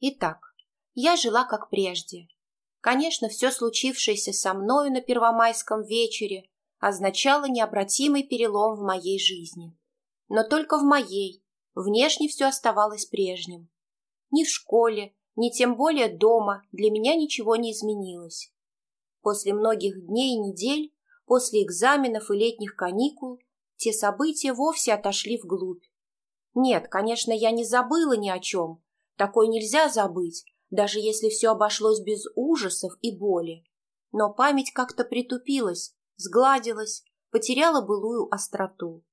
Итак, я жила как прежде. Конечно, все случившееся со мною на первомайском вечере означало необратимый перелом в моей жизни. Но только в моей. Внешне все оставалось прежним. Ни в школе, ни тем более дома для меня ничего не изменилось. После многих дней и недель, после экзаменов и летних каникул, те события вовсе отошли вглубь. Нет, конечно, я не забыла ни о чем. Такое нельзя забыть, даже если все обошлось без ужасов и боли. Но память как-то притупилась, сгладилась, потеряла былую остроту.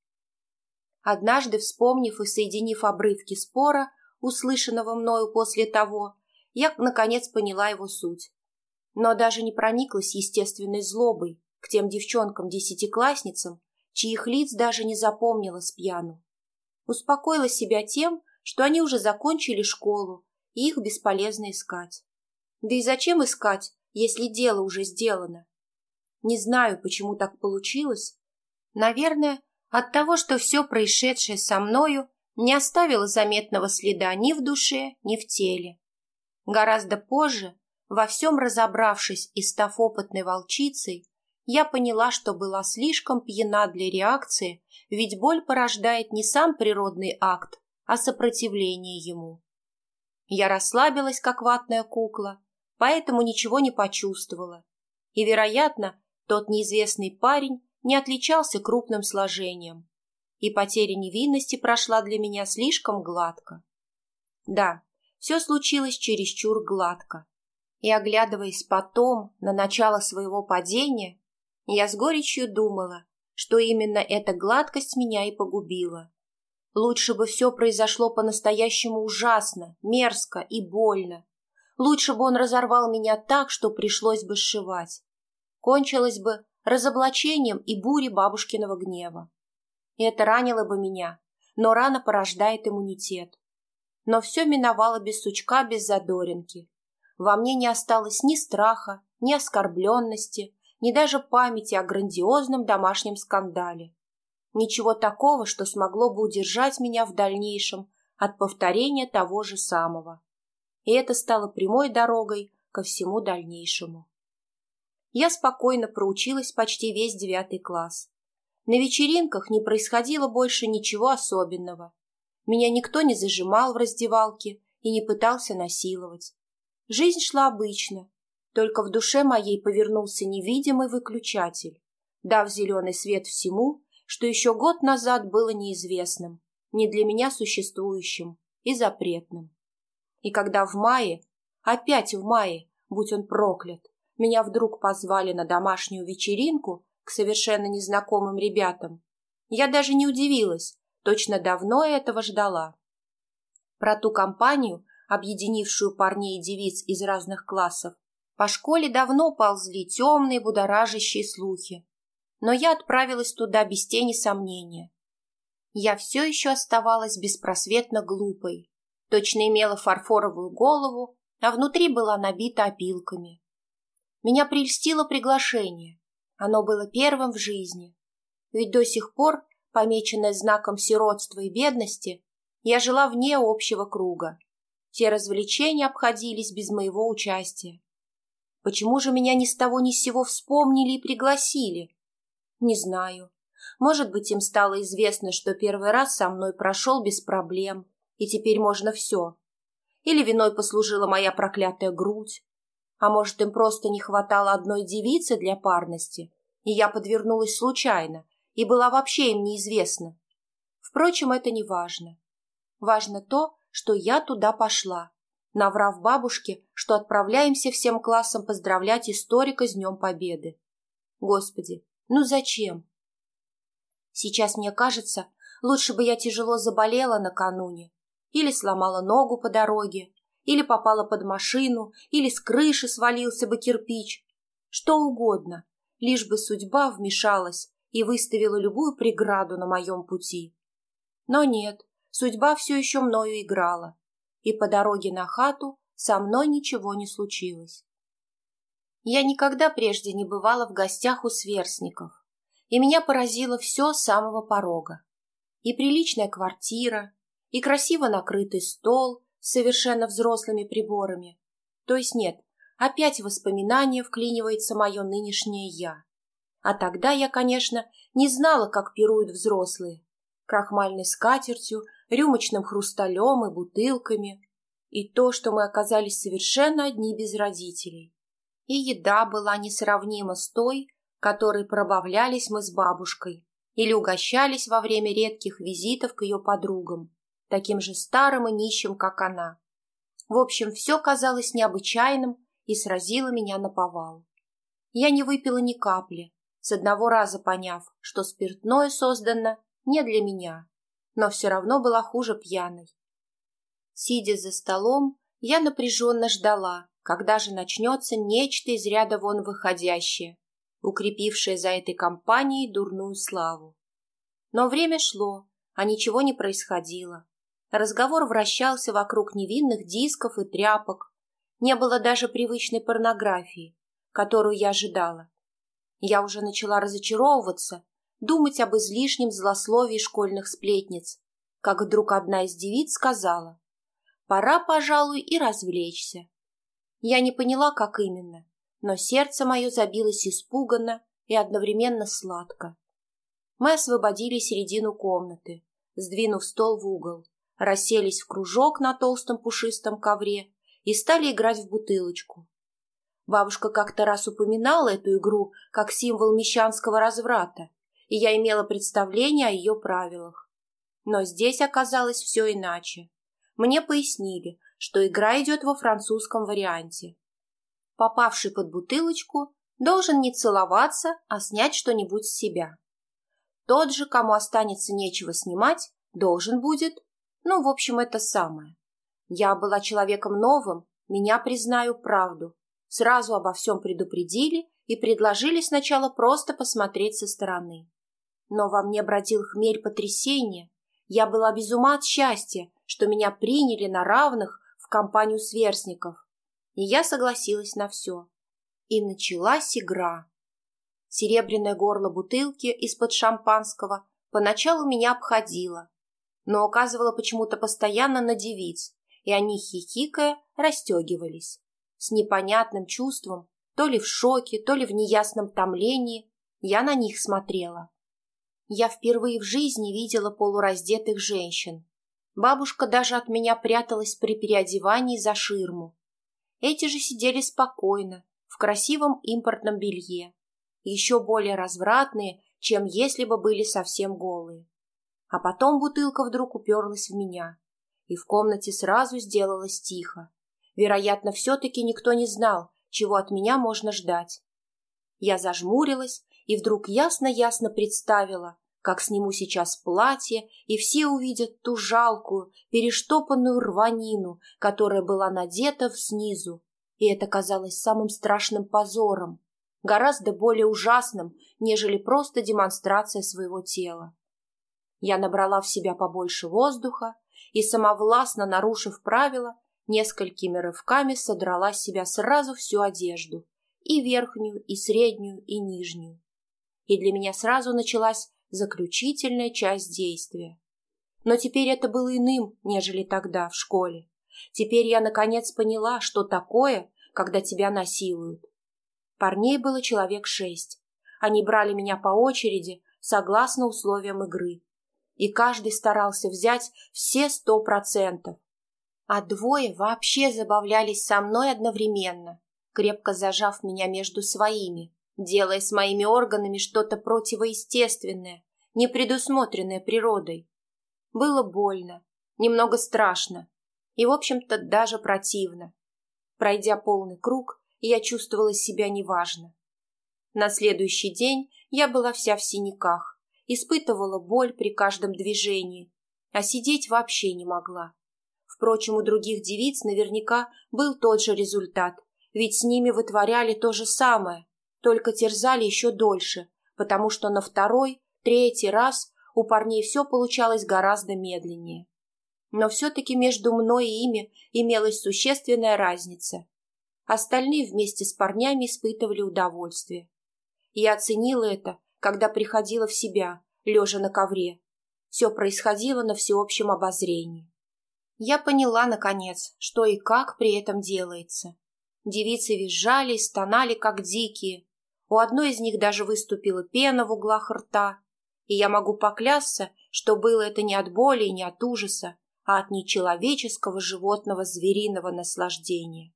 Однажды, вспомнив и соединив обрывки спора, услышанного мною после того, я, наконец, поняла его суть. Но даже не прониклась естественной злобой к тем девчонкам-десятиклассницам, чьих лиц даже не запомнила с пьяну. Успокоила себя тем, что они уже закончили школу, и их бесполезно искать. Да и зачем искать, если дело уже сделано? Не знаю, почему так получилось. Наверное, от того, что все происшедшее со мною не оставило заметного следа ни в душе, ни в теле. Гораздо позже, во всем разобравшись и став опытной волчицей, я поняла, что была слишком пьяна для реакции, ведь боль порождает не сам природный акт, а сопротивление ему. Я расслабилась, как ватная кукла, поэтому ничего не почувствовала. И, вероятно, тот неизвестный парень не отличался крупным сложением, и потеря невинности прошла для меня слишком гладко. Да, все случилось чересчур гладко. И, оглядываясь потом на начало своего падения, я с горечью думала, что именно эта гладкость меня и погубила. Лучше бы все произошло по-настоящему ужасно, мерзко и больно. Лучше бы он разорвал меня так, что пришлось бы сшивать. Кончилось бы разоблачением и бурей бабушкиного гнева. Это ранило бы меня, но рана порождает иммунитет. Но все миновало без сучка, без задоринки. Во мне не осталось ни страха, ни оскорбленности, ни даже памяти о грандиозном домашнем скандале. Ничего такого, что смогло бы удержать меня в дальнейшем от повторения того же самого. И это стало прямой дорогой ко всему дальнейшему я спокойно проучилась почти весь девятый класс. На вечеринках не происходило больше ничего особенного. Меня никто не зажимал в раздевалке и не пытался насиловать. Жизнь шла обычно, только в душе моей повернулся невидимый выключатель, дав зеленый свет всему, что еще год назад было неизвестным, не для меня существующим и запретным. И когда в мае, опять в мае, будь он проклят, меня вдруг позвали на домашнюю вечеринку к совершенно незнакомым ребятам. Я даже не удивилась, точно давно этого ждала. Про ту компанию, объединившую парней и девиц из разных классов, по школе давно ползли темные будоражащие слухи. Но я отправилась туда без тени сомнения. Я все еще оставалась беспросветно глупой. Точно имела фарфоровую голову, а внутри была набита опилками. Меня прельстило приглашение. Оно было первым в жизни. Ведь до сих пор, помеченное знаком сиротства и бедности, я жила вне общего круга. Все развлечения обходились без моего участия. Почему же меня ни с того ни с сего вспомнили и пригласили? Не знаю. Может быть, им стало известно, что первый раз со мной прошел без проблем, и теперь можно все. Или виной послужила моя проклятая грудь, а может, им просто не хватало одной девицы для парности, и я подвернулась случайно, и была вообще им неизвестна. Впрочем, это не важно. Важно то, что я туда пошла, наврав бабушке, что отправляемся всем классом поздравлять историка с Днем Победы. Господи, ну зачем? Сейчас мне кажется, лучше бы я тяжело заболела накануне или сломала ногу по дороге, или попала под машину, или с крыши свалился бы кирпич. Что угодно, лишь бы судьба вмешалась и выставила любую преграду на моем пути. Но нет, судьба все еще мною играла, и по дороге на хату со мной ничего не случилось. Я никогда прежде не бывала в гостях у сверстников, и меня поразило все с самого порога. И приличная квартира, и красиво накрытый стол с совершенно взрослыми приборами. То есть нет, опять в воспоминания вклинивается мое нынешнее «я». А тогда я, конечно, не знала, как пируют взрослые. Крахмальной скатертью, рюмочным хрусталем и бутылками. И то, что мы оказались совершенно одни без родителей. И еда была несравнима с той, которой пробавлялись мы с бабушкой или угощались во время редких визитов к ее подругам, таким же старым и нищим, как она. В общем, все казалось необычайным и сразило меня на повал. Я не выпила ни капли, с одного раза поняв, что спиртное создано не для меня, но все равно была хуже пьяной. Сидя за столом, я напряженно ждала, когда же начнется нечто из ряда вон выходящее, укрепившее за этой компанией дурную славу. Но время шло, а ничего не происходило. Разговор вращался вокруг невинных дисков и тряпок. Не было даже привычной порнографии, которую я ожидала. Я уже начала разочаровываться, думать об излишнем злословии школьных сплетниц, как вдруг одна из девиц сказала, «Пора, пожалуй, и развлечься». Я не поняла, как именно, но сердце мое забилось испуганно и одновременно сладко. Мы освободили середину комнаты, сдвинув стол в угол, расселись в кружок на толстом пушистом ковре и стали играть в бутылочку. Бабушка как-то раз упоминала эту игру как символ мещанского разврата, и я имела представление о ее правилах. Но здесь оказалось все иначе. Мне пояснили, что игра идет во французском варианте. Попавший под бутылочку должен не целоваться, а снять что-нибудь с себя. Тот же, кому останется нечего снимать, должен будет, ну, в общем, это самое. Я была человеком новым, меня, признаю, правду, Сразу обо всем предупредили и предложили сначала просто посмотреть со стороны. Но во мне бродил хмель потрясения. Я была без ума от счастья, что меня приняли на равных в компанию сверстников. И я согласилась на все. И началась игра. Серебряное горло бутылки из-под шампанского поначалу меня обходило, но указывало почему-то постоянно на девиц, и они, хихикая, расстегивались. С непонятным чувством, то ли в шоке, то ли в неясном томлении, я на них смотрела. Я впервые в жизни видела полураздетых женщин. Бабушка даже от меня пряталась при переодевании за ширму. Эти же сидели спокойно, в красивом импортном белье, еще более развратные, чем если бы были совсем голые. А потом бутылка вдруг уперлась в меня, и в комнате сразу сделалось тихо. Вероятно, все-таки никто не знал, чего от меня можно ждать. Я зажмурилась и вдруг ясно-ясно представила, как сниму сейчас платье, и все увидят ту жалкую, перештопанную рванину, которая была надета снизу, и это казалось самым страшным позором, гораздо более ужасным, нежели просто демонстрация своего тела. Я набрала в себя побольше воздуха и, самовластно нарушив правила, несколькими рывками содрала с себя сразу всю одежду, и верхнюю, и среднюю, и нижнюю. И для меня сразу началась заключительная часть действия. Но теперь это было иным, нежели тогда, в школе. Теперь я наконец поняла, что такое, когда тебя насилуют. Парней было человек шесть. Они брали меня по очереди, согласно условиям игры. И каждый старался взять все сто процентов, а двое вообще забавлялись со мной одновременно, крепко зажав меня между своими, делая с моими органами что-то противоестественное, непредусмотренное природой. Было больно, немного страшно и, в общем-то, даже противно. Пройдя полный круг, я чувствовала себя неважно. На следующий день я была вся в синяках, испытывала боль при каждом движении, а сидеть вообще не могла. Впрочем, у других девиц наверняка был тот же результат, ведь с ними вытворяли то же самое, только терзали еще дольше, потому что на второй, третий раз у парней все получалось гораздо медленнее. Но все-таки между мной и ими имелась существенная разница. Остальные вместе с парнями испытывали удовольствие. Я оценила это, когда приходила в себя, лежа на ковре. Все происходило на всеобщем обозрении. Я поняла, наконец, что и как при этом делается. Девицы визжали и стонали, как дикие. У одной из них даже выступила пена в углах рта. И я могу поклясться, что было это не от боли и не от ужаса, а от нечеловеческого животного звериного наслаждения.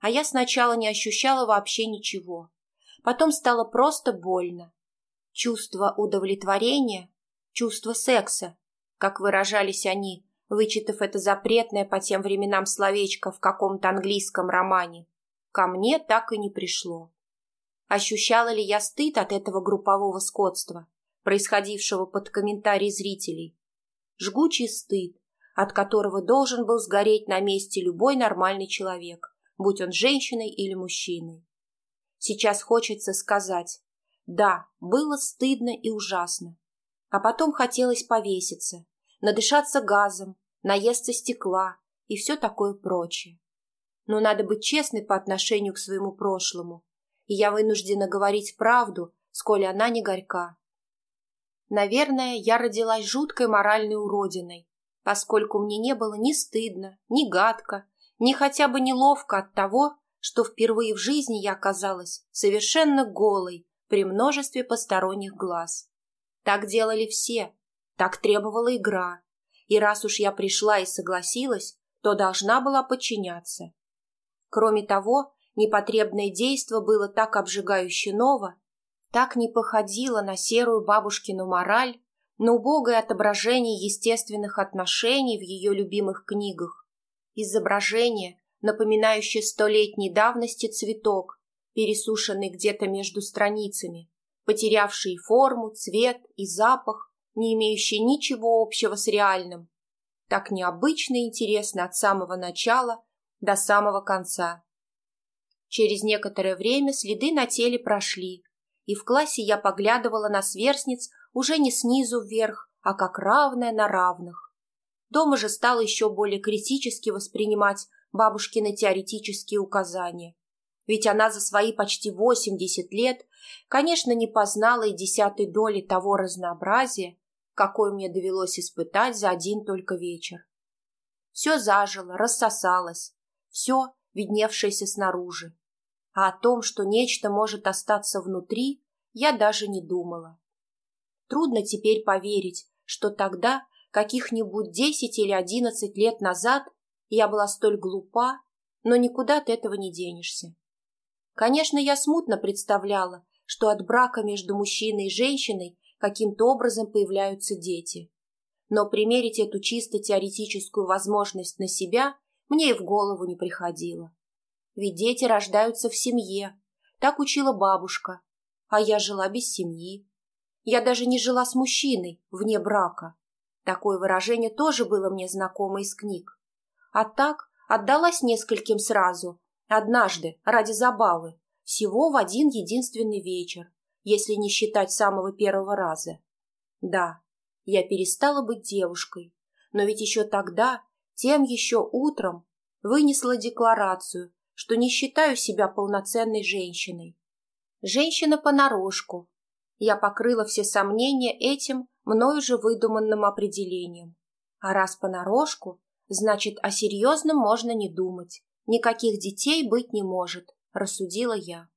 А я сначала не ощущала вообще ничего. Потом стало просто больно. Чувство удовлетворения, чувство секса, как выражались они, вычитав это запретное по тем временам словечко в каком-то английском романе, ко мне так и не пришло. Ощущала ли я стыд от этого группового скотства, происходившего под комментарий зрителей? Жгучий стыд, от которого должен был сгореть на месте любой нормальный человек, будь он женщиной или мужчиной. Сейчас хочется сказать, да, было стыдно и ужасно. А потом хотелось повеситься, надышаться газом, наесться стекла и все такое прочее. Но надо быть честной по отношению к своему прошлому, и я вынуждена говорить правду, сколь она не горька. Наверное, я родилась жуткой моральной уродиной, поскольку мне не было ни стыдно, ни гадко, ни хотя бы неловко от того, что впервые в жизни я оказалась совершенно голой при множестве посторонних глаз. Так делали все, так требовала игра, и раз уж я пришла и согласилась, то должна была подчиняться. Кроме того, непотребное действо было так обжигающе ново, так не походило на серую бабушкину мораль, на убогое отображение естественных отношений в ее любимых книгах. Изображение, напоминающее столетней давности цветок, пересушенный где-то между страницами, потерявший форму, цвет и запах, не имеющий ничего общего с реальным. Так необычно и интересно от самого начала до самого конца. Через некоторое время следы на теле прошли, и в классе я поглядывала на сверстниц уже не снизу вверх, а как равная на равных. Дома же стал еще более критически воспринимать бабушкины теоретические указания. Ведь она за свои почти 80 лет, конечно, не познала и десятой доли того разнообразия, какое мне довелось испытать за один только вечер. Все зажило, рассосалось, все, видневшееся снаружи. А о том, что нечто может остаться внутри, я даже не думала. Трудно теперь поверить, что тогда, каких-нибудь десять или одиннадцать лет назад, я была столь глупа, но никуда от этого не денешься. Конечно, я смутно представляла, что от брака между мужчиной и женщиной каким-то образом появляются дети. Но примерить эту чисто теоретическую возможность на себя мне и в голову не приходило. Ведь дети рождаются в семье, так учила бабушка, а я жила без семьи. Я даже не жила с мужчиной, вне брака. Такое выражение тоже было мне знакомо из книг. А так отдалась нескольким сразу, однажды, ради забавы, всего в один единственный вечер, если не считать самого первого раза. Да, я перестала быть девушкой, но ведь еще тогда, тем еще утром, вынесла декларацию, что не считаю себя полноценной женщиной. Женщина понарошку, я покрыла все сомнения этим мною же выдуманным определением. А раз понарошку, значит, о серьезном можно не думать. Никаких детей быть не может, рассудила я.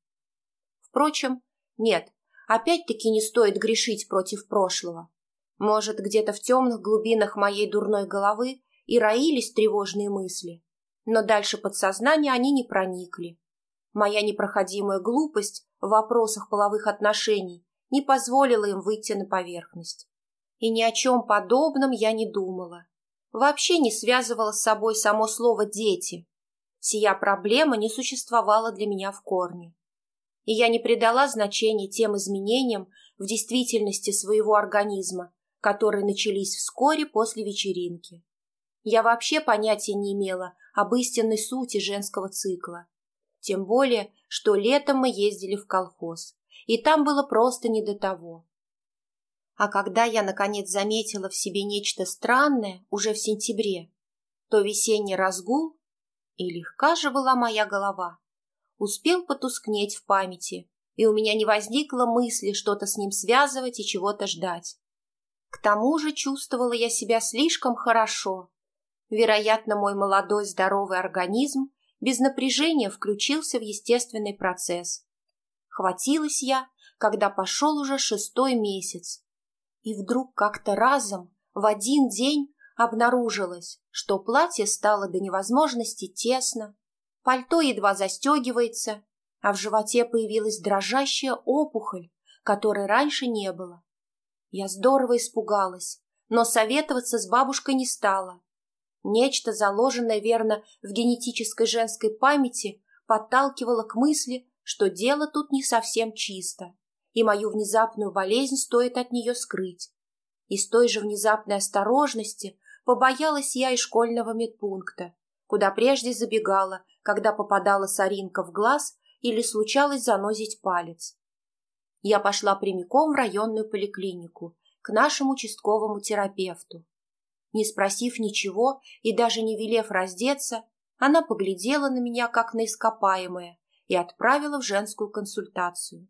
Впрочем, нет, опять-таки не стоит грешить против прошлого. Может, где-то в темных глубинах моей дурной головы и роились тревожные мысли, но дальше подсознания они не проникли. Моя непроходимая глупость в вопросах половых отношений не позволила им выйти на поверхность. И ни о чем подобном я не думала. Вообще не связывала с собой само слово «дети». Сия проблема не существовала для меня в корне. И я не придала значения тем изменениям в действительности своего организма, которые начались вскоре после вечеринки. Я вообще понятия не имела об истинной сути женского цикла. Тем более, что летом мы ездили в колхоз и там было просто не до того. А когда я, наконец, заметила в себе нечто странное уже в сентябре, то весенний разгул, и легка же была моя голова, успел потускнеть в памяти, и у меня не возникло мысли что-то с ним связывать и чего-то ждать. К тому же чувствовала я себя слишком хорошо, Вероятно, мой молодой здоровый организм без напряжения включился в естественный процесс. Хватилась я, когда пошел уже шестой месяц. И вдруг как-то разом, в один день, обнаружилось, что платье стало до невозможности тесно, пальто едва застегивается, а в животе появилась дрожащая опухоль, которой раньше не было. Я здорово испугалась, но советоваться с бабушкой не стала. Нечто, заложенное верно в генетической женской памяти, подталкивало к мысли, что дело тут не совсем чисто, и мою внезапную болезнь стоит от нее скрыть. И с той же внезапной осторожности побоялась я и школьного медпункта, куда прежде забегала, когда попадала соринка в глаз или случалось занозить палец. Я пошла прямиком в районную поликлинику, к нашему участковому терапевту. Не спросив ничего и даже не велев раздеться, она поглядела на меня, как на ископаемое, и отправила в женскую консультацию.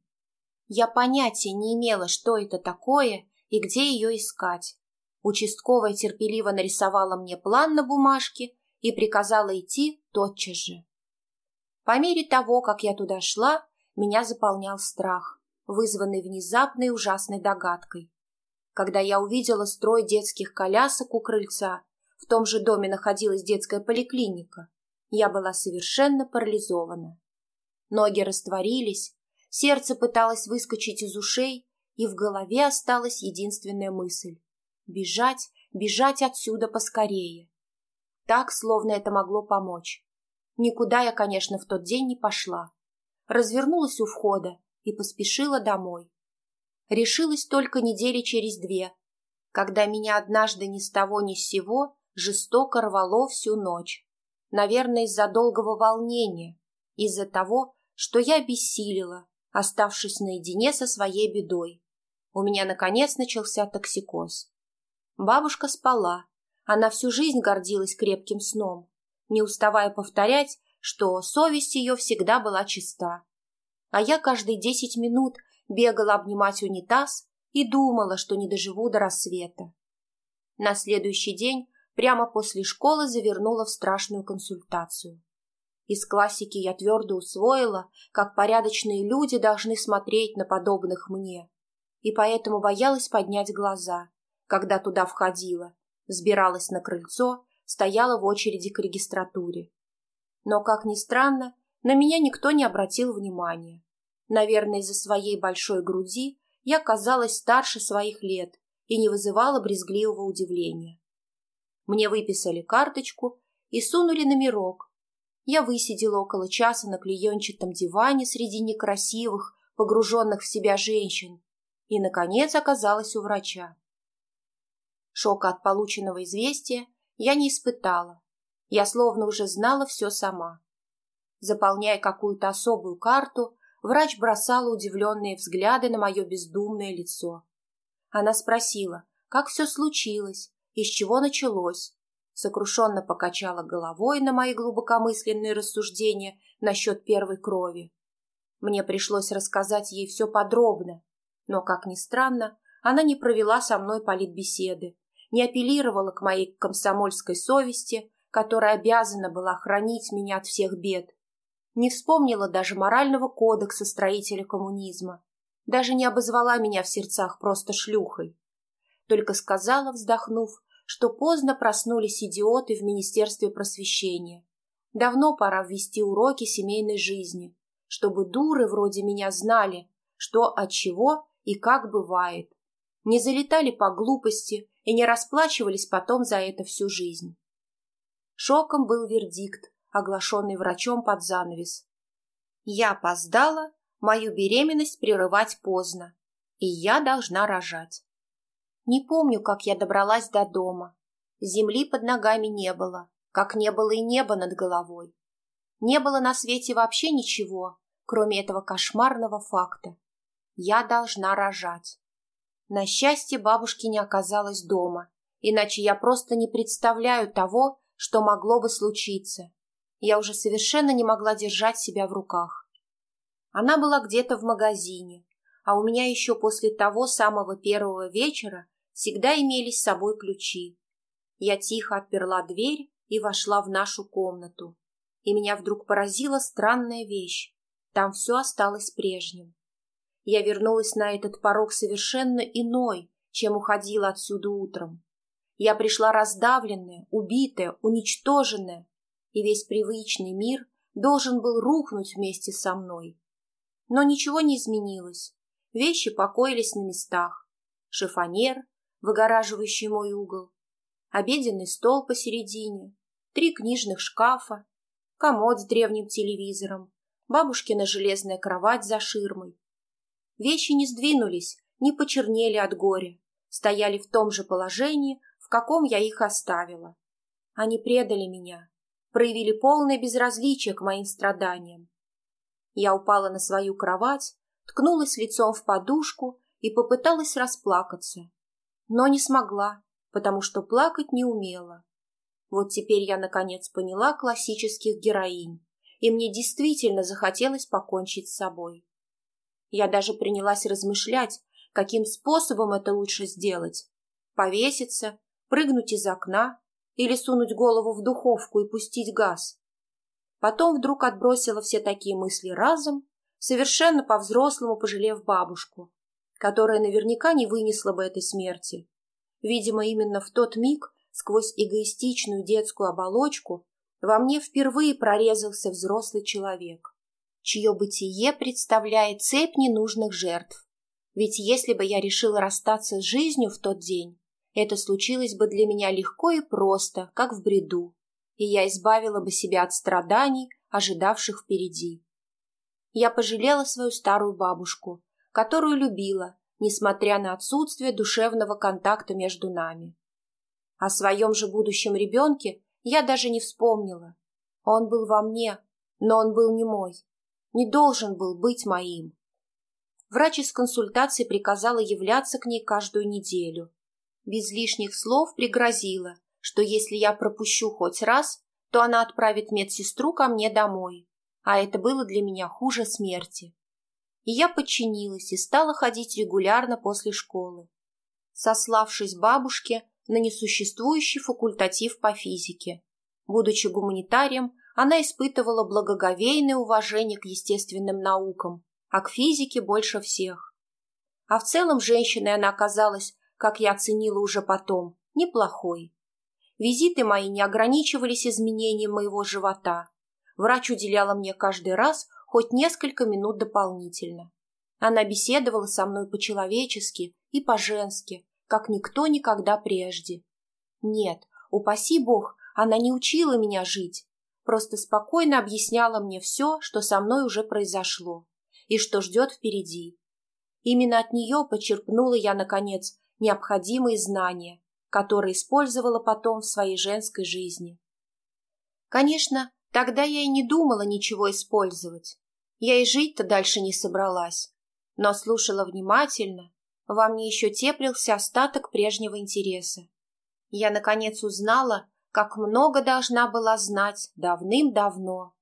Я понятия не имела, что это такое и где ее искать. Участковая терпеливо нарисовала мне план на бумажке и приказала идти тотчас же. По мере того, как я туда шла, меня заполнял страх, вызванный внезапной ужасной догадкой. Когда я увидела строй детских колясок у крыльца, в том же доме находилась детская поликлиника, я была совершенно парализована. Ноги растворились, сердце пыталось выскочить из ушей, и в голове осталась единственная мысль — бежать, бежать отсюда поскорее. Так, словно это могло помочь. Никуда я, конечно, в тот день не пошла. Развернулась у входа и поспешила домой. Решилась только недели через две, когда меня однажды ни с того ни с сего жестоко рвало всю ночь. Наверное, из-за долгого волнения, из-за того, что я бессилила, оставшись наедине со своей бедой. У меня, наконец, начался токсикоз. Бабушка спала. Она всю жизнь гордилась крепким сном, не уставая повторять, что совесть ее всегда была чиста. А я каждые десять минут бегала обнимать унитаз и думала, что не доживу до рассвета. На следующий день прямо после школы завернула в страшную консультацию. Из классики я твердо усвоила, как порядочные люди должны смотреть на подобных мне, и поэтому боялась поднять глаза, когда туда входила, взбиралась на крыльцо, стояла в очереди к регистратуре. Но, как ни странно, на меня никто не обратил внимания. Наверное, из-за своей большой груди я казалась старше своих лет и не вызывала брезгливого удивления. Мне выписали карточку и сунули номерок, я высидела около часа на клеенчатом диване среди некрасивых, погруженных в себя женщин, и, наконец, оказалась у врача. Шока от полученного известия я не испытала. Я словно уже знала все сама. Заполняя какую-то особую карту, врач бросала удивленные взгляды на мое бездумное лицо. Она спросила, как все случилось, из чего началось, сокрушенно покачала головой на мои глубокомысленные рассуждения насчет первой крови. Мне пришлось рассказать ей все подробно, но, как ни странно, она не провела со мной политбеседы, не апеллировала к моей комсомольской совести, которая обязана была хранить меня от всех бед, не вспомнила даже морального кодекса строителя коммунизма, даже не обозвала меня в сердцах просто шлюхой. Только сказала, вздохнув, что поздно проснулись идиоты в Министерстве просвещения. Давно пора ввести уроки семейной жизни, чтобы дуры вроде меня знали, что от чего и как бывает. Не залетали по глупости и не расплачивались потом за это всю жизнь. Шоком был вердикт, оглашенный врачом под занавес. Я опоздала, мою беременность прерывать поздно, и я должна рожать. Не помню, как я добралась до дома. Земли под ногами не было, как не было и неба над головой. Не было на свете вообще ничего, кроме этого кошмарного факта. Я должна рожать. На счастье, бабушки не оказалось дома, иначе я просто не представляю того, что могло бы случиться. Я уже совершенно не могла держать себя в руках. Она была где-то в магазине, а у меня еще после того самого первого вечера всегда имелись с собой ключи. Я тихо отперла дверь и вошла в нашу комнату. И меня вдруг поразила странная вещь. Там все осталось прежним. Я вернулась на этот порог совершенно иной, чем уходила отсюда утром. Я пришла раздавленная, убитая, уничтоженная, и весь привычный мир должен был рухнуть вместе со мной. Но ничего не изменилось. Вещи покоились на местах. Шифонер, выгораживающий мой угол, обеденный стол посередине, три книжных шкафа, комод с древним телевизором, бабушкина железная кровать за ширмой. Вещи не сдвинулись, не почернели от горя, стояли в том же положении, в каком я их оставила. Они предали меня, проявили полное безразличие к моим страданиям. Я упала на свою кровать, ткнулась лицом в подушку и попыталась расплакаться. Но не смогла, потому что плакать не умела. Вот теперь я наконец поняла классических героинь, и мне действительно захотелось покончить с собой. Я даже принялась размышлять, каким способом это лучше сделать. Повеситься, прыгнуть из окна или сунуть голову в духовку и пустить газ. Потом вдруг отбросила все такие мысли разом, совершенно по-взрослому пожалев бабушку, которая наверняка не вынесла бы этой смерти. Видимо, именно в тот миг, сквозь эгоистичную детскую оболочку, во мне впервые прорезался взрослый человек, чье бытие представляет цепь ненужных жертв. Ведь если бы я решила расстаться с жизнью в тот день, это случилось бы для меня легко и просто, как в бреду, и я избавила бы себя от страданий, ожидавших впереди. Я пожалела свою старую бабушку, которую любила, несмотря на отсутствие душевного контакта между нами. О своем же будущем ребенке я даже не вспомнила. Он был во мне, но он был не мой, не должен был быть моим. Врач из консультации приказала являться к ней каждую неделю, без лишних слов пригрозила, что если я пропущу хоть раз, то она отправит медсестру ко мне домой, а это было для меня хуже смерти. И я подчинилась и стала ходить регулярно после школы, сославшись бабушке на несуществующий факультатив по физике. Будучи гуманитарием, она испытывала благоговейное уважение к естественным наукам, а к физике больше всех. А в целом женщиной она оказалась как я оценила уже потом, неплохой. Визиты мои не ограничивались изменением моего живота. Врач уделяла мне каждый раз хоть несколько минут дополнительно. Она беседовала со мной по-человечески и по-женски, как никто никогда прежде. Нет, упаси бог, она не учила меня жить, просто спокойно объясняла мне все, что со мной уже произошло и что ждет впереди. Именно от нее почерпнула я, наконец, необходимые знания, которые использовала потом в своей женской жизни. Конечно, тогда я и не думала ничего использовать. Я и жить-то дальше не собралась, но слушала внимательно, во мне еще теплился остаток прежнего интереса. Я, наконец, узнала, как много должна была знать давным-давно.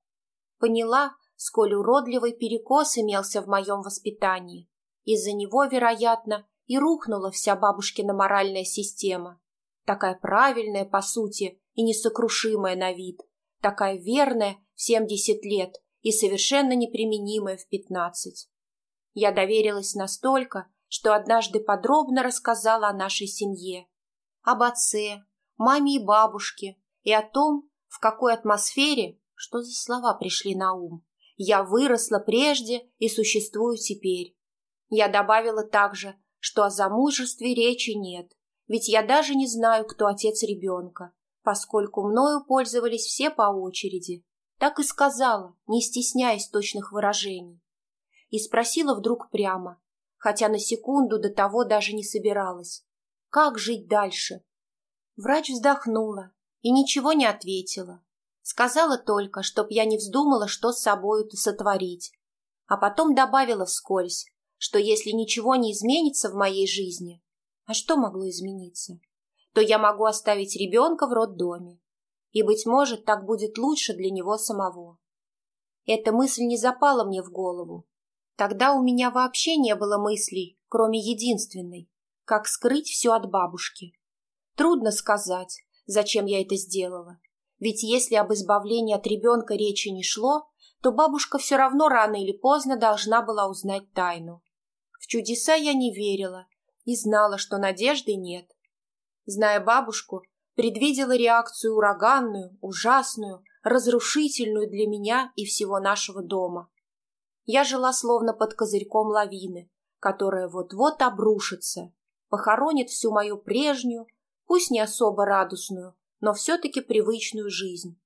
Поняла, сколь уродливый перекос имелся в моем воспитании. Из-за него, вероятно, и рухнула вся бабушкина моральная система. Такая правильная, по сути, и несокрушимая на вид, такая верная в семьдесят лет и совершенно неприменимая в пятнадцать. Я доверилась настолько, что однажды подробно рассказала о нашей семье, об отце, маме и бабушке, и о том, в какой атмосфере, что за слова пришли на ум, я выросла прежде и существую теперь. Я добавила также, что о замужестве речи нет, ведь я даже не знаю, кто отец ребенка, поскольку мною пользовались все по очереди. Так и сказала, не стесняясь точных выражений. И спросила вдруг прямо, хотя на секунду до того даже не собиралась. Как жить дальше? Врач вздохнула и ничего не ответила. Сказала только, чтоб я не вздумала, что с собою-то сотворить. А потом добавила вскользь, что если ничего не изменится в моей жизни, а что могло измениться, то я могу оставить ребенка в роддоме. И, быть может, так будет лучше для него самого. Эта мысль не запала мне в голову. Тогда у меня вообще не было мыслей, кроме единственной, как скрыть все от бабушки. Трудно сказать, зачем я это сделала. Ведь если об избавлении от ребенка речи не шло, то бабушка все равно рано или поздно должна была узнать тайну. В чудеса я не верила и знала, что надежды нет. Зная бабушку, предвидела реакцию ураганную, ужасную, разрушительную для меня и всего нашего дома. Я жила словно под козырьком лавины, которая вот-вот обрушится, похоронит всю мою прежнюю, пусть не особо радостную, но все-таки привычную жизнь,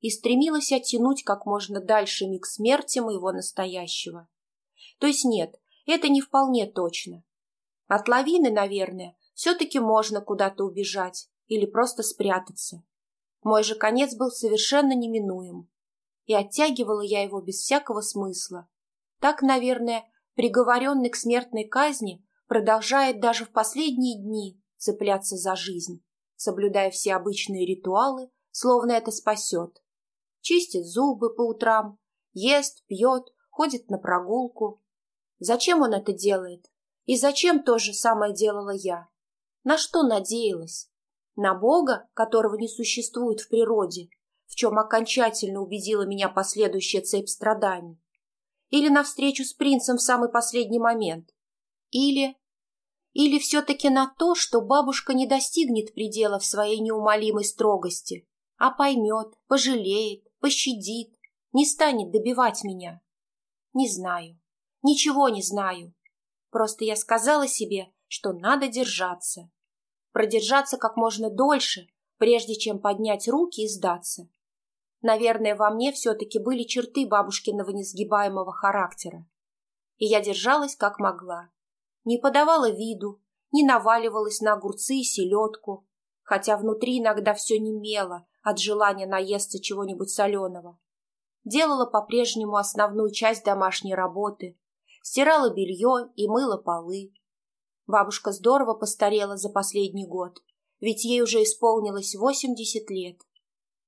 и стремилась оттянуть как можно дальше миг смерти моего настоящего. То есть нет, это не вполне точно. От лавины, наверное, все-таки можно куда-то убежать или просто спрятаться. Мой же конец был совершенно неминуем, и оттягивала я его без всякого смысла. Так, наверное, приговоренный к смертной казни продолжает даже в последние дни цепляться за жизнь, соблюдая все обычные ритуалы, словно это спасет. Чистит зубы по утрам, ест, пьет, ходит на прогулку. Зачем он это делает? И зачем то же самое делала я? На что надеялась? На Бога, которого не существует в природе, в чем окончательно убедила меня последующая цепь страданий? Или на встречу с принцем в самый последний момент? Или... Или все-таки на то, что бабушка не достигнет предела в своей неумолимой строгости, а поймет, пожалеет, пощадит, не станет добивать меня? Не знаю. Ничего не знаю. Просто я сказала себе, что надо держаться. Продержаться как можно дольше, прежде чем поднять руки и сдаться. Наверное, во мне все-таки были черты бабушкиного несгибаемого характера. И я держалась как могла. Не подавала виду, не наваливалась на огурцы и селедку, хотя внутри иногда все немело от желания наесться чего-нибудь соленого. Делала по-прежнему основную часть домашней работы, стирала белье и мыла полы. Бабушка здорово постарела за последний год, ведь ей уже исполнилось восемьдесят лет.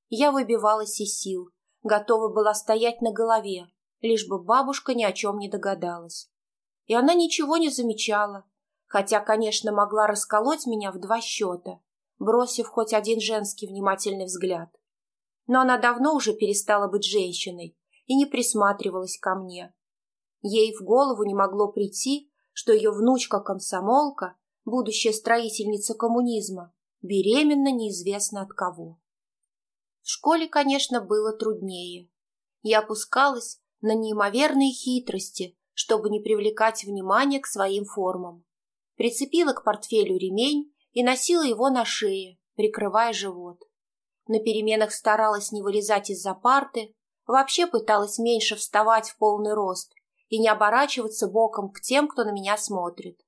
Я выбивалась из сил, готова была стоять на голове, лишь бы бабушка ни о чем не догадалась. И она ничего не замечала, хотя, конечно, могла расколоть меня в два счета, бросив хоть один женский внимательный взгляд. Но она давно уже перестала быть женщиной и не присматривалась ко мне. Ей в голову не могло прийти, что ее внучка-комсомолка, будущая строительница коммунизма, беременна неизвестно от кого. В школе, конечно, было труднее. Я опускалась на неимоверные хитрости, чтобы не привлекать внимание к своим формам. Прицепила к портфелю ремень и носила его на шее, прикрывая живот. На переменах старалась не вылезать из-за парты, вообще пыталась меньше вставать в полный рост и не оборачиваться боком к тем, кто на меня смотрит.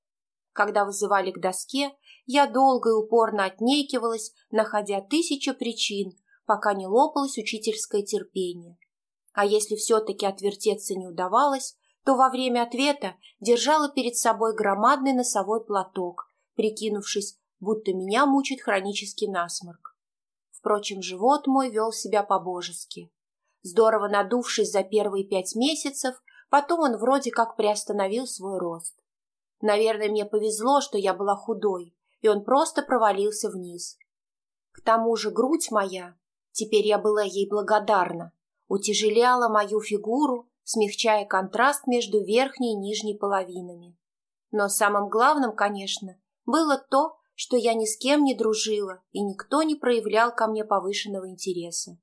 Когда вызывали к доске, я долго и упорно отнекивалась, находя тысячу причин, пока не лопалось учительское терпение. А если все-таки отвертеться не удавалось, то во время ответа держала перед собой громадный носовой платок, прикинувшись, будто меня мучит хронический насморк. Впрочем, живот мой вел себя по-божески. Здорово надувшись за первые пять месяцев, потом он вроде как приостановил свой рост. Наверное, мне повезло, что я была худой, и он просто провалился вниз. К тому же грудь моя, теперь я была ей благодарна, утяжеляла мою фигуру, смягчая контраст между верхней и нижней половинами. Но самым главным, конечно, было то, что я ни с кем не дружила и никто не проявлял ко мне повышенного интереса.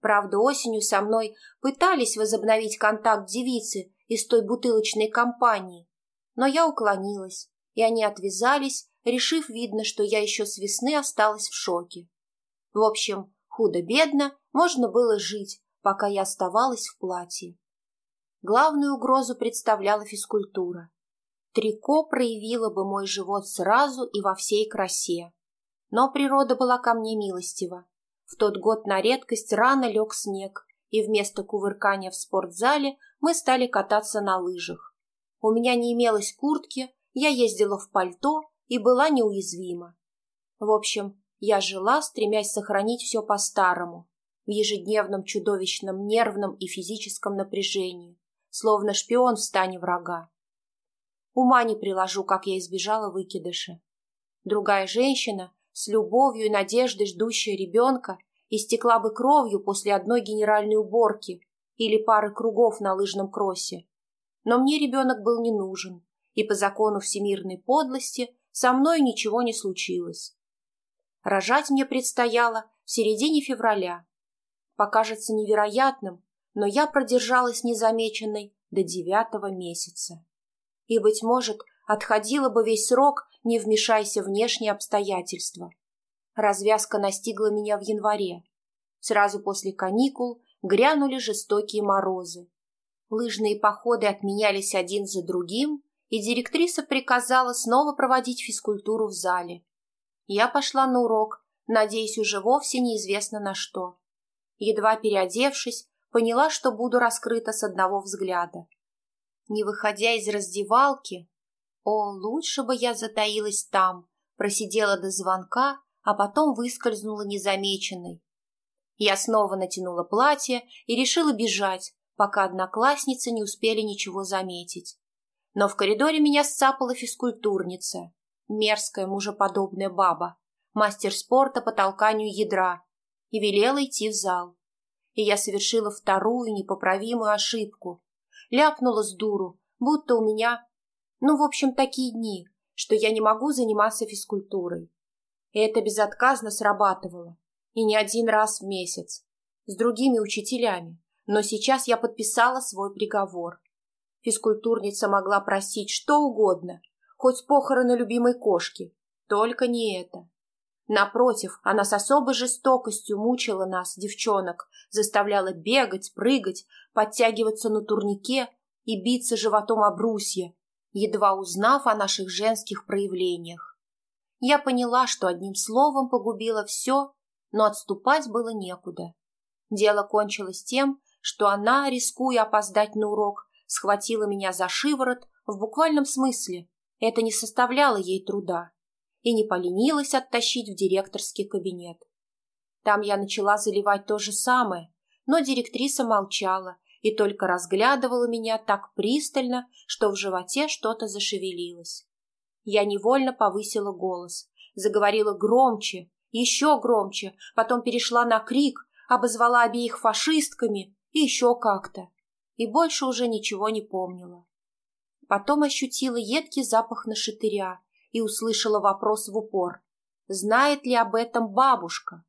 Правда, осенью со мной пытались возобновить контакт девицы из той бутылочной компании, но я уклонилась, и они отвязались, решив, видно, что я еще с весны осталась в шоке. В общем, худо-бедно можно было жить, пока я оставалась в платье. Главную угрозу представляла физкультура. Трико проявило бы мой живот сразу и во всей красе. Но природа была ко мне милостива. В тот год на редкость рано лег снег, и вместо кувыркания в спортзале мы стали кататься на лыжах. У меня не имелось куртки, я ездила в пальто и была неуязвима. В общем, я жила, стремясь сохранить все по-старому, в ежедневном чудовищном нервном и физическом напряжении, словно шпион в стане врага. Ума не приложу, как я избежала выкидыша. Другая женщина, с любовью и надеждой ждущая ребенка, истекла бы кровью после одной генеральной уборки или пары кругов на лыжном кроссе. Но мне ребенок был не нужен, и по закону всемирной подлости со мной ничего не случилось. Рожать мне предстояло в середине февраля. Покажется невероятным, но я продержалась незамеченной до девятого месяца. И, быть может, отходила бы весь срок, не вмешайся внешние обстоятельства. Развязка настигла меня в январе. Сразу после каникул грянули жестокие морозы. Лыжные походы отменялись один за другим, и директриса приказала снова проводить физкультуру в зале. Я пошла на урок, надеясь уже вовсе неизвестно на что. Едва переодевшись, поняла, что буду раскрыта с одного взгляда. Не выходя из раздевалки, о, лучше бы я затаилась там, просидела до звонка, а потом выскользнула незамеченной. Я снова натянула платье и решила бежать, пока одноклассницы не успели ничего заметить. Но в коридоре меня сцапала физкультурница, мерзкая мужеподобная баба, мастер спорта по толканию ядра, и велела идти в зал. И я совершила вторую непоправимую ошибку. Ляпнула с дуру, будто у меня... Ну, в общем, такие дни, что я не могу заниматься физкультурой. И это безотказно срабатывало. И не один раз в месяц. С другими учителями. Но сейчас я подписала свой приговор. Физкультурница могла просить что угодно, хоть похороны любимой кошки, только не это. Напротив, она с особой жестокостью мучила нас, девчонок, заставляла бегать, прыгать, подтягиваться на турнике и биться животом об брусья, едва узнав о наших женских проявлениях. Я поняла, что одним словом погубила все, но отступать было некуда. Дело кончилось тем, что она, рискуя опоздать на урок, схватила меня за шиворот в буквальном смысле. Это не составляло ей труда и не поленилась оттащить в директорский кабинет. Там я начала заливать то же самое, но директриса молчала и только разглядывала меня так пристально, что в животе что-то зашевелилось. Я невольно повысила голос, заговорила громче, еще громче, потом перешла на крик, обозвала обеих фашистками и еще как-то, и больше уже ничего не помнила. Потом ощутила едкий запах нашатыря и услышала вопрос в упор. Знает ли об этом бабушка?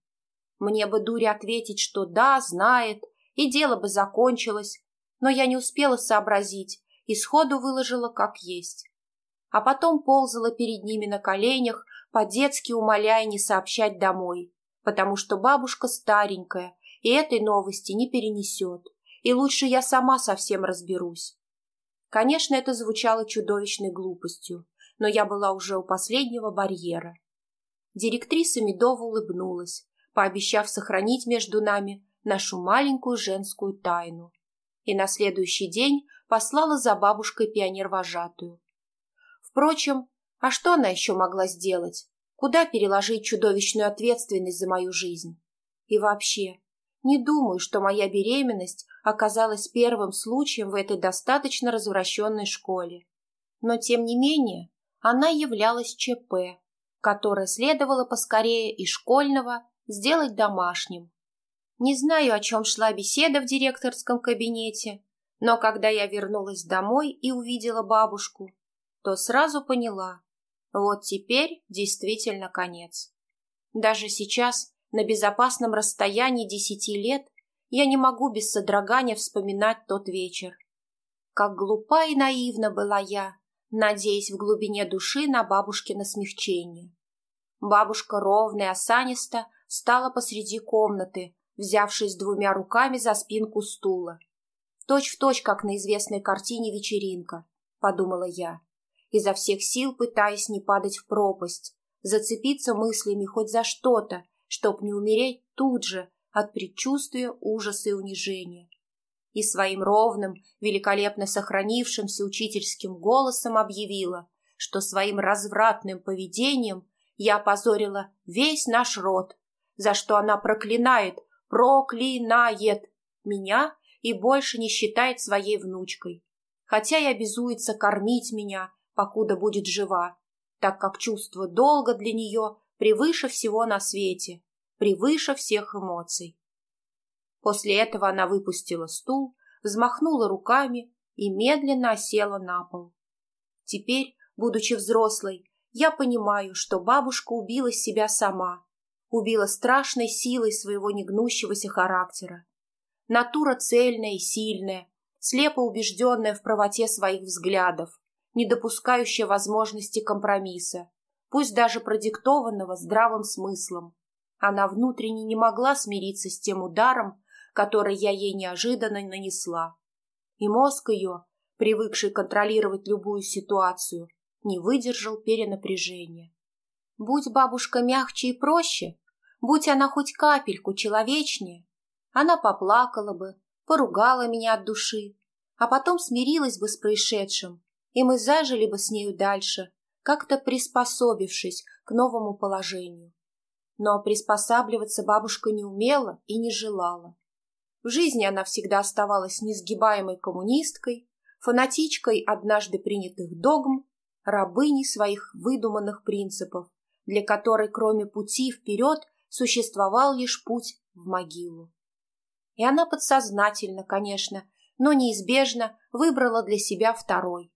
Мне бы дуре ответить, что да, знает, и дело бы закончилось, но я не успела сообразить и сходу выложила как есть. А потом ползала перед ними на коленях, по-детски умоляя не сообщать домой, потому что бабушка старенькая и этой новости не перенесет, и лучше я сама совсем разберусь. Конечно, это звучало чудовищной глупостью, но я была уже у последнего барьера. Директриса медово улыбнулась, пообещав сохранить между нами нашу маленькую женскую тайну. И на следующий день послала за бабушкой пионер-вожатую. Впрочем, а что она еще могла сделать? Куда переложить чудовищную ответственность за мою жизнь? И вообще, не думаю, что моя беременность оказалась первым случаем в этой достаточно развращенной школе. Но, тем не менее, она являлась ЧП, которое следовало поскорее из школьного сделать домашним. Не знаю, о чем шла беседа в директорском кабинете, но когда я вернулась домой и увидела бабушку, то сразу поняла, вот теперь действительно конец. Даже сейчас, на безопасном расстоянии десяти лет, я не могу без содрогания вспоминать тот вечер. Как глупа и наивна была я, надеясь в глубине души на бабушкино смягчение. Бабушка ровно и осаниста встала посреди комнаты, взявшись двумя руками за спинку стула. Точь в точь, как на известной картине «Вечеринка», — подумала я, изо всех сил пытаясь не падать в пропасть, зацепиться мыслями хоть за что-то, чтоб не умереть тут же от предчувствия ужаса и унижения и своим ровным, великолепно сохранившимся учительским голосом объявила, что своим развратным поведением я опозорила весь наш род, за что она проклинает, проклинает меня и больше не считает своей внучкой, хотя и обязуется кормить меня, покуда будет жива, так как чувство долга для нее превыше всего на свете, превыше всех эмоций. После этого она выпустила стул, взмахнула руками и медленно осела на пол. Теперь, будучи взрослой, я понимаю, что бабушка убила себя сама, убила страшной силой своего негнущегося характера. Натура цельная и сильная, слепо убежденная в правоте своих взглядов, не допускающая возможности компромисса, пусть даже продиктованного здравым смыслом. Она внутренне не могла смириться с тем ударом, который я ей неожиданно нанесла. И мозг ее, привыкший контролировать любую ситуацию, не выдержал перенапряжения. Будь бабушка мягче и проще, будь она хоть капельку человечнее, она поплакала бы, поругала меня от души, а потом смирилась бы с происшедшим, и мы зажили бы с нею дальше, как-то приспособившись к новому положению. Но приспосабливаться бабушка не умела и не желала. В жизни она всегда оставалась несгибаемой коммунисткой, фанатичкой однажды принятых догм, рабыней своих выдуманных принципов, для которой кроме пути вперед существовал лишь путь в могилу. И она подсознательно, конечно, но неизбежно выбрала для себя второй.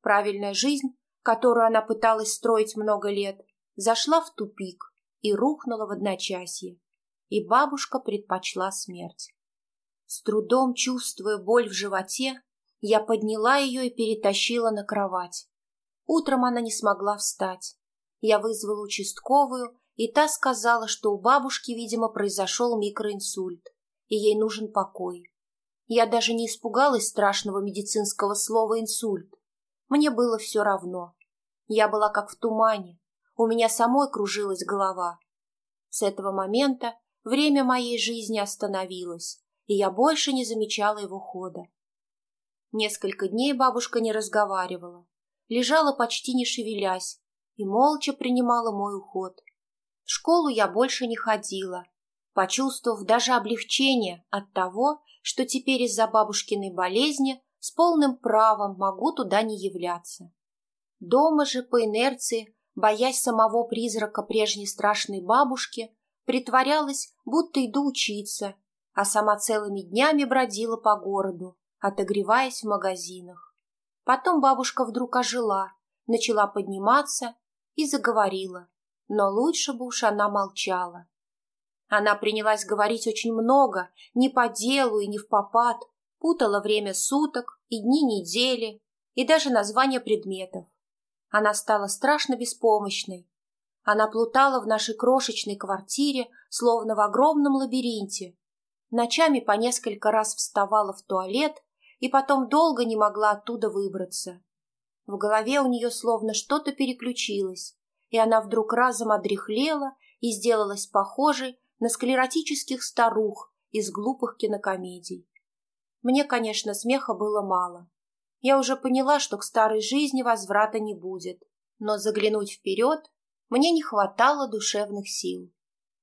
Правильная жизнь, которую она пыталась строить много лет, зашла в тупик и рухнула в одночасье, и бабушка предпочла смерть. С трудом чувствуя боль в животе, я подняла ее и перетащила на кровать. Утром она не смогла встать. Я вызвала участковую, и та сказала, что у бабушки, видимо, произошел микроинсульт, и ей нужен покой. Я даже не испугалась страшного медицинского слова «инсульт». Мне было все равно. Я была как в тумане. У меня самой кружилась голова. С этого момента время моей жизни остановилось, и я больше не замечала его хода. Несколько дней бабушка не разговаривала, лежала почти не шевелясь и молча принимала мой уход. В школу я больше не ходила, почувствовав даже облегчение от того, что теперь из-за бабушкиной болезни с полным правом могу туда не являться. Дома же по инерции, боясь самого призрака прежней страшной бабушки, притворялась, будто иду учиться а сама целыми днями бродила по городу, отогреваясь в магазинах. Потом бабушка вдруг ожила, начала подниматься и заговорила, но лучше бы уж она молчала. Она принялась говорить очень много, не по делу и не в попад, путала время суток и дни недели, и даже названия предметов. Она стала страшно беспомощной. Она плутала в нашей крошечной квартире, словно в огромном лабиринте, Ночами по несколько раз вставала в туалет и потом долго не могла оттуда выбраться. В голове у нее словно что-то переключилось, и она вдруг разом одряхлела и сделалась похожей на склеротических старух из глупых кинокомедий. Мне, конечно, смеха было мало. Я уже поняла, что к старой жизни возврата не будет, но заглянуть вперед мне не хватало душевных сил.